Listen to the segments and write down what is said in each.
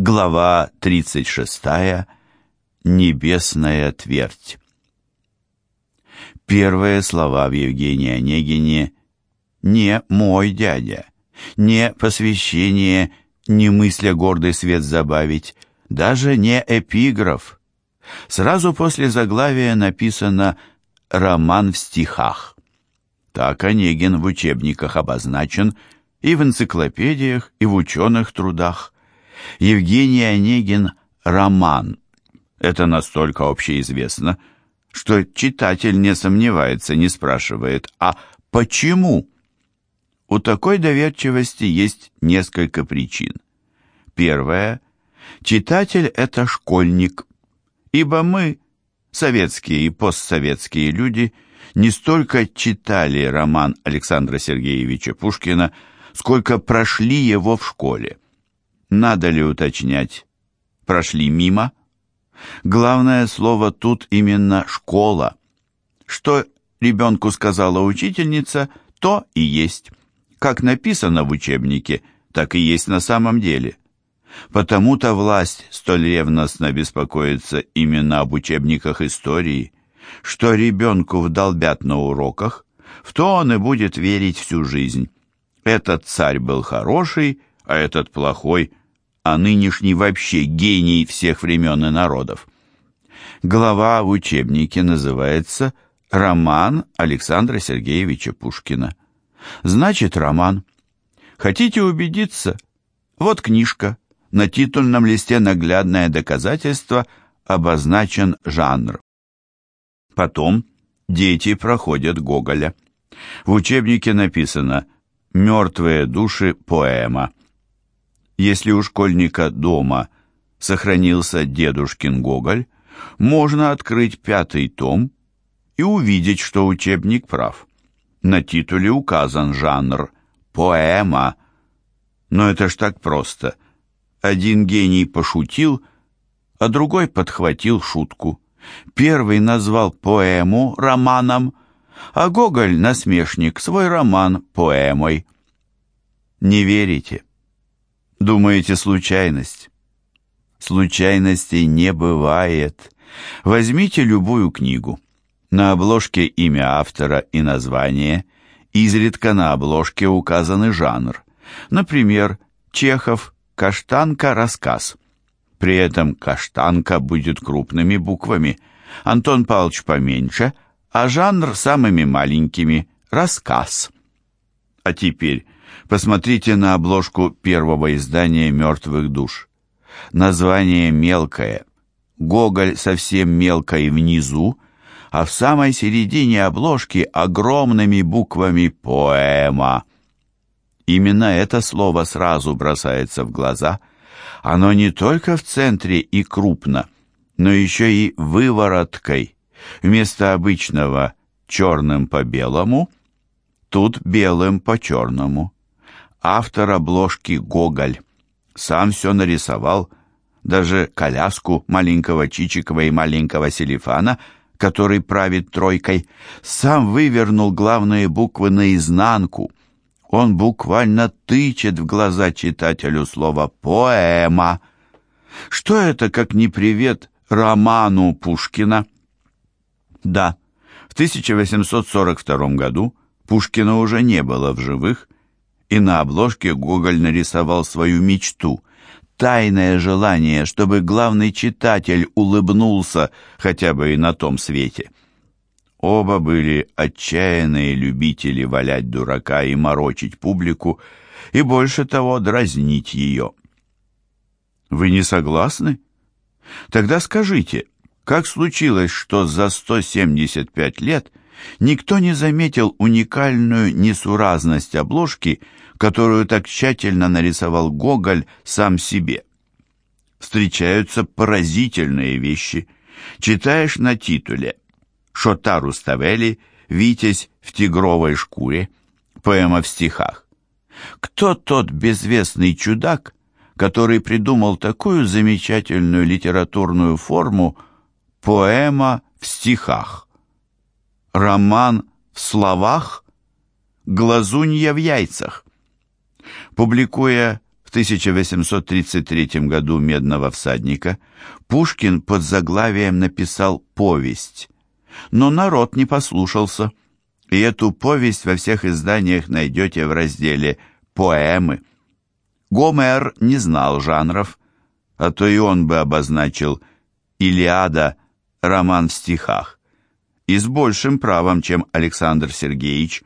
Глава 36. Небесная твердь. Первые слова в Евгении Онегине «Не мой дядя», не посвящение, не мысля гордый свет забавить, даже не эпиграф. Сразу после заглавия написано «Роман в стихах». Так Онегин в учебниках обозначен и в энциклопедиях, и в ученых трудах – Евгений Онегин «Роман». Это настолько общеизвестно, что читатель не сомневается, не спрашивает, а почему? У такой доверчивости есть несколько причин. Первое. Читатель – это школьник, ибо мы, советские и постсоветские люди, не столько читали роман Александра Сергеевича Пушкина, сколько прошли его в школе. Надо ли уточнять? Прошли мимо? Главное слово тут именно «школа». Что ребенку сказала учительница, то и есть. Как написано в учебнике, так и есть на самом деле. Потому-то власть столь ревностно беспокоится именно об учебниках истории, что ребенку вдолбят на уроках, в то он и будет верить всю жизнь. Этот царь был хороший, а этот плохой, а нынешний вообще гений всех времен и народов. Глава в учебнике называется «Роман Александра Сергеевича Пушкина». Значит, роман. Хотите убедиться? Вот книжка. На титульном листе наглядное доказательство обозначен жанр. Потом дети проходят Гоголя. В учебнике написано «Мертвые души. Поэма». Если у школьника дома сохранился дедушкин Гоголь, можно открыть пятый том и увидеть, что учебник прав. На титуле указан жанр «поэма». Но это ж так просто. Один гений пошутил, а другой подхватил шутку. Первый назвал поэму романом, а Гоголь, насмешник, свой роман поэмой. Не верите? Думаете, случайность? Случайностей не бывает. Возьмите любую книгу. На обложке имя автора и название. Изредка на обложке указаны жанр. Например, Чехов «Каштанка. Рассказ». При этом «Каштанка» будет крупными буквами, Антон Павлович поменьше, а жанр самыми маленькими «Рассказ». А теперь Посмотрите на обложку первого издания «Мертвых душ». Название мелкое. Гоголь совсем мелкой внизу, а в самой середине обложки огромными буквами «Поэма». Именно это слово сразу бросается в глаза. Оно не только в центре и крупно, но еще и вывороткой. Вместо обычного черным по белому, тут белым по черному автор обложки Гоголь. Сам все нарисовал, даже коляску маленького Чичикова и маленького Селифана, который правит тройкой, сам вывернул главные буквы наизнанку. Он буквально тычет в глаза читателю слово «поэма». Что это, как не привет роману Пушкина? Да, в 1842 году Пушкина уже не было в живых, и на обложке Гоголь нарисовал свою мечту, тайное желание, чтобы главный читатель улыбнулся хотя бы и на том свете. Оба были отчаянные любители валять дурака и морочить публику, и больше того дразнить ее. Вы не согласны? Тогда скажите, как случилось, что за 175 лет никто не заметил уникальную несуразность обложки, которую так тщательно нарисовал Гоголь сам себе. Встречаются поразительные вещи. Читаешь на титуле «Шотару Ставели. Витязь в тигровой шкуре», поэма в стихах. Кто тот безвестный чудак, который придумал такую замечательную литературную форму поэма в стихах? Роман в словах, глазунья в яйцах. Публикуя в в 1833 году «Медного всадника», Пушкин под заглавием написал «Повесть». Но народ не послушался, и эту повесть во всех изданиях найдете в разделе «Поэмы». Гомер не знал жанров, а то и он бы обозначил «Илиада» роман в стихах, и с большим правом, чем Александр Сергеевич.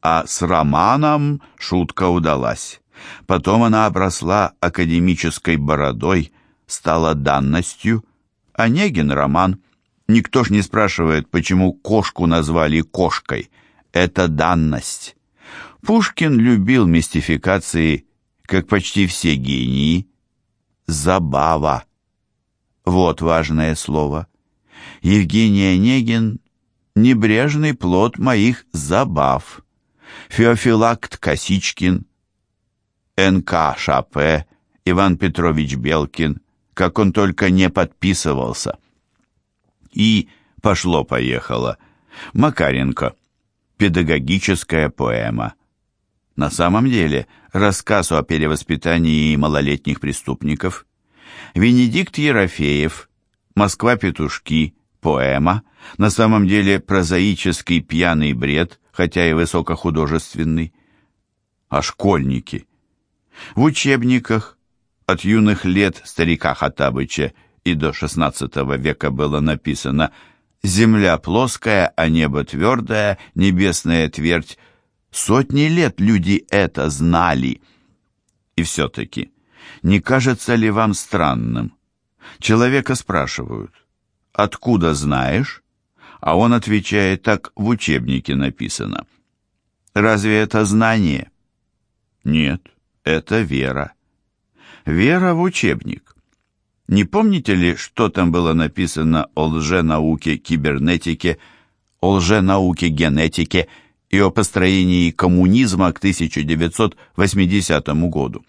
А с романом шутка удалась. Потом она обросла академической бородой, стала данностью. Онегин роман. Никто ж не спрашивает, почему кошку назвали кошкой. Это данность. Пушкин любил мистификации, как почти все гении. Забава. Вот важное слово. Евгений Онегин — небрежный плод моих забав. Феофилакт Косичкин, Н.К. Шапе, Иван Петрович Белкин, как он только не подписывался. И пошло-поехало. Макаренко. Педагогическая поэма. На самом деле, рассказ о перевоспитании малолетних преступников. Венедикт Ерофеев. Москва-петушки. Поэма. На самом деле прозаический пьяный бред, хотя и высокохудожественный. А школьники. В учебниках от юных лет старика Хатабыча и до XVI века было написано «Земля плоская, а небо твердое, небесная твердь». Сотни лет люди это знали. И все-таки, не кажется ли вам странным? Человека спрашивают, откуда знаешь? А он отвечает, так в учебнике написано. Разве это знание? Нет, это вера. Вера в учебник. Не помните ли, что там было написано о лженауке кибернетике, о лженауке генетике и о построении коммунизма к 1980 году?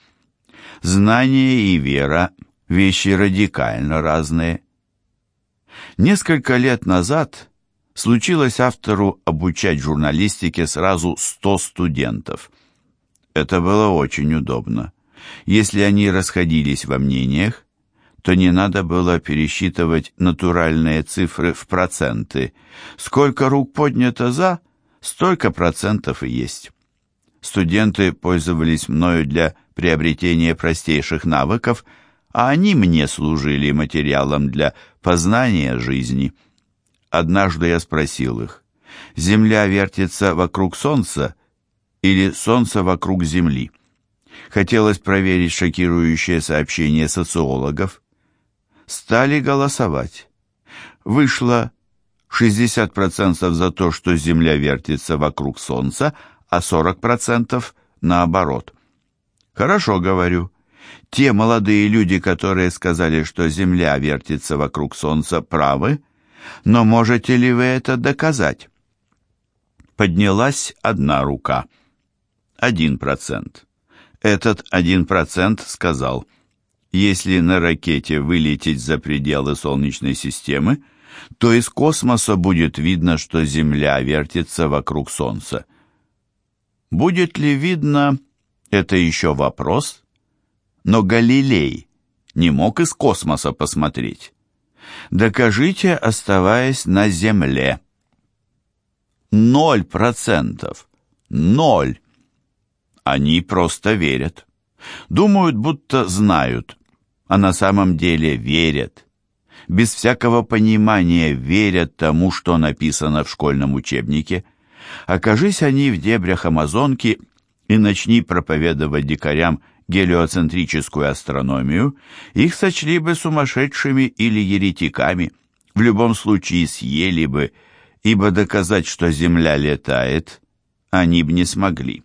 Знание и вера – вещи радикально разные. Несколько лет назад случилось автору обучать журналистике сразу 100 студентов. Это было очень удобно. Если они расходились во мнениях, то не надо было пересчитывать натуральные цифры в проценты. Сколько рук поднято «за», столько процентов и есть. Студенты пользовались мною для приобретения простейших навыков, а они мне служили материалом для познания жизни. Однажды я спросил их, «Земля вертится вокруг Солнца или Солнце вокруг Земли?» Хотелось проверить шокирующее сообщение социологов стали голосовать. Вышло 60% за то, что Земля вертится вокруг Солнца, а 40% наоборот. Хорошо, говорю. Те молодые люди, которые сказали, что Земля вертится вокруг Солнца, правы, но можете ли вы это доказать? Поднялась одна рука. Один процент. Этот один процент сказал – если на ракете вылететь за пределы Солнечной системы, то из космоса будет видно, что Земля вертится вокруг Солнца. Будет ли видно, это еще вопрос, но Галилей не мог из космоса посмотреть. Докажите, оставаясь на Земле. Ноль процентов. Ноль. Они просто верят. Думают, будто знают, а на самом деле верят. Без всякого понимания верят тому, что написано в школьном учебнике. Окажись они в дебрях Амазонки и начни проповедовать дикарям гелиоцентрическую астрономию, их сочли бы сумасшедшими или еретиками, в любом случае съели бы, ибо доказать, что Земля летает, они бы не смогли.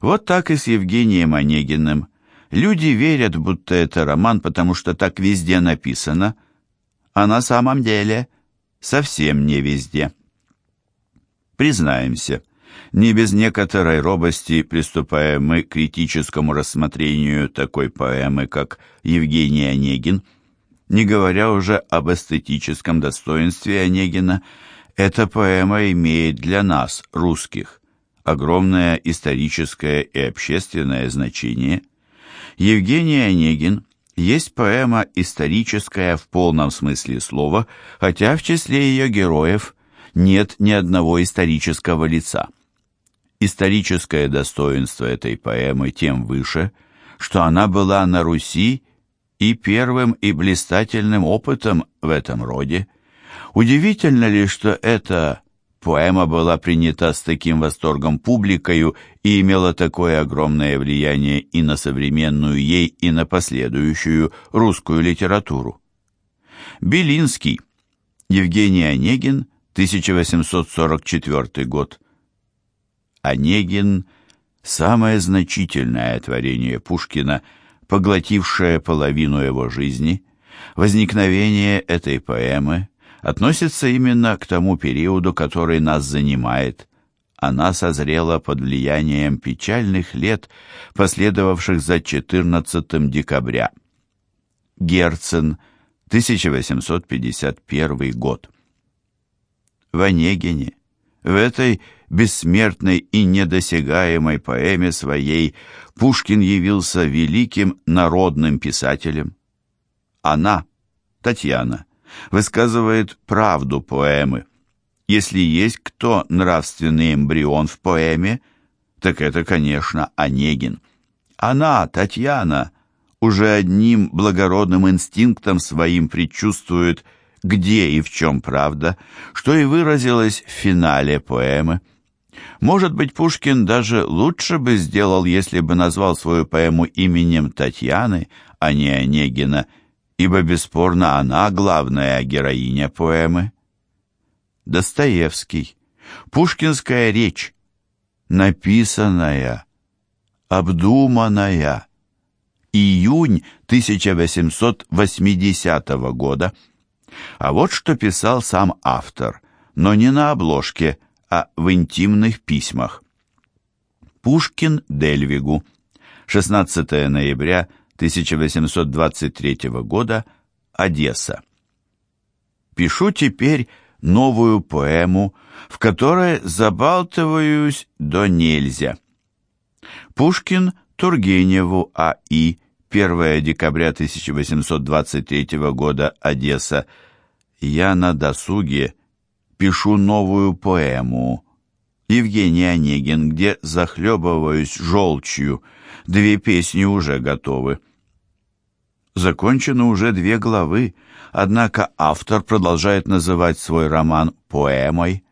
Вот так и с Евгением Онегиным. Люди верят, будто это роман, потому что так везде написано, а на самом деле совсем не везде. Признаемся, не без некоторой робости приступаем мы к критическому рассмотрению такой поэмы, как «Евгений Онегин», не говоря уже об эстетическом достоинстве Онегина, эта поэма имеет для нас, русских, огромное историческое и общественное значение. Евгений Онегин есть поэма историческая в полном смысле слова, хотя в числе ее героев нет ни одного исторического лица. Историческое достоинство этой поэмы тем выше, что она была на Руси и первым и блистательным опытом в этом роде. Удивительно ли, что эта поэма была принята с таким восторгом публикою и имела такое огромное влияние и на современную ей, и на последующую русскую литературу. Белинский, Евгений Онегин, 1844 год. Онегин – самое значительное творение Пушкина, поглотившее половину его жизни. Возникновение этой поэмы относится именно к тому периоду, который нас занимает. Она созрела под влиянием печальных лет, последовавших за 14 декабря. Герцен, 1851 год. В Онегине, в этой бессмертной и недосягаемой поэме своей Пушкин явился великим народным писателем. Она, Татьяна, высказывает правду поэмы. Если есть кто нравственный эмбрион в поэме, так это, конечно, Онегин. Она, Татьяна, уже одним благородным инстинктом своим предчувствует, где и в чем правда, что и выразилось в финале поэмы. Может быть, Пушкин даже лучше бы сделал, если бы назвал свою поэму именем Татьяны, а не Онегина, ибо бесспорно она главная героиня поэмы. Достоевский. Пушкинская речь. Написанная, обдуманная. Июнь 1880 года. А вот что писал сам автор, но не на обложке, а в интимных письмах. Пушкин Дельвигу. 16 ноября 1823 года, Одесса. Пишу теперь новую поэму, в которой забалтываюсь до нельзя. Пушкин Тургеневу А.И. 1 декабря 1823 года, Одесса. Я на досуге пишу новую поэму. Евгений Онегин, где захлебываюсь желчью, Две песни уже готовы. Закончено уже две главы, однако автор продолжает называть свой роман поэмой.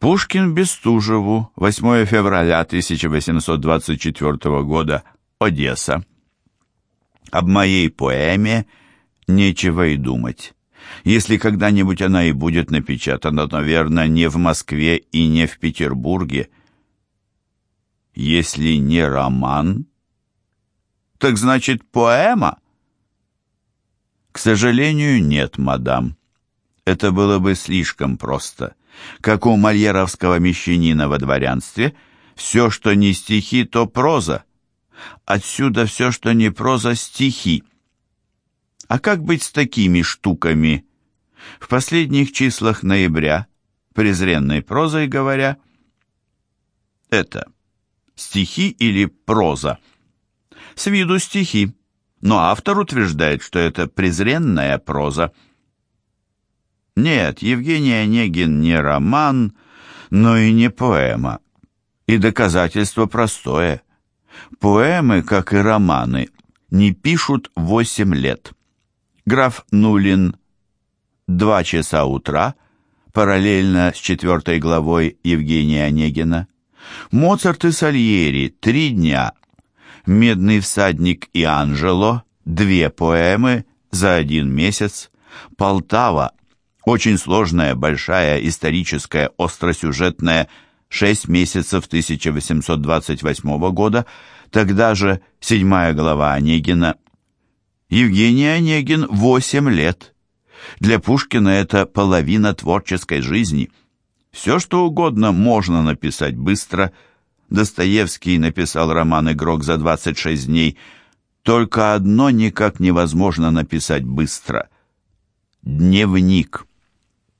Пушкин Бестужеву, 8 февраля 1824 года, Одесса. Об моей поэме нечего и думать. Если когда-нибудь она и будет напечатана, наверное, не в Москве и не в Петербурге, если не роман, так значит поэма? К сожалению, нет, мадам. Это было бы слишком просто. Как у мольеровского мещанина во дворянстве, все, что не стихи, то проза. Отсюда все, что не проза, стихи. А как быть с такими штуками? В последних числах ноября, презренной прозой говоря, это стихи или проза. С виду стихи, но автор утверждает, что это презренная проза. Нет, Евгений Онегин не роман, но и не поэма. И доказательство простое. Поэмы, как и романы, не пишут восемь лет. Граф Нулин «Два часа утра» параллельно с четвертой главой Евгения Онегина. Моцарт и Сальери «Три дня», «Медный всадник» и «Анжело» две поэмы за один месяц, «Полтава» очень сложная, большая, историческая, остросюжетная, шесть месяцев 1828 года, тогда же седьмая глава Онегина. Евгений Онегин восемь лет. Для Пушкина это половина творческой жизни – все, что угодно можно написать быстро. Достоевский написал роман «Игрок» за 26 дней. Только одно никак невозможно написать быстро. Дневник.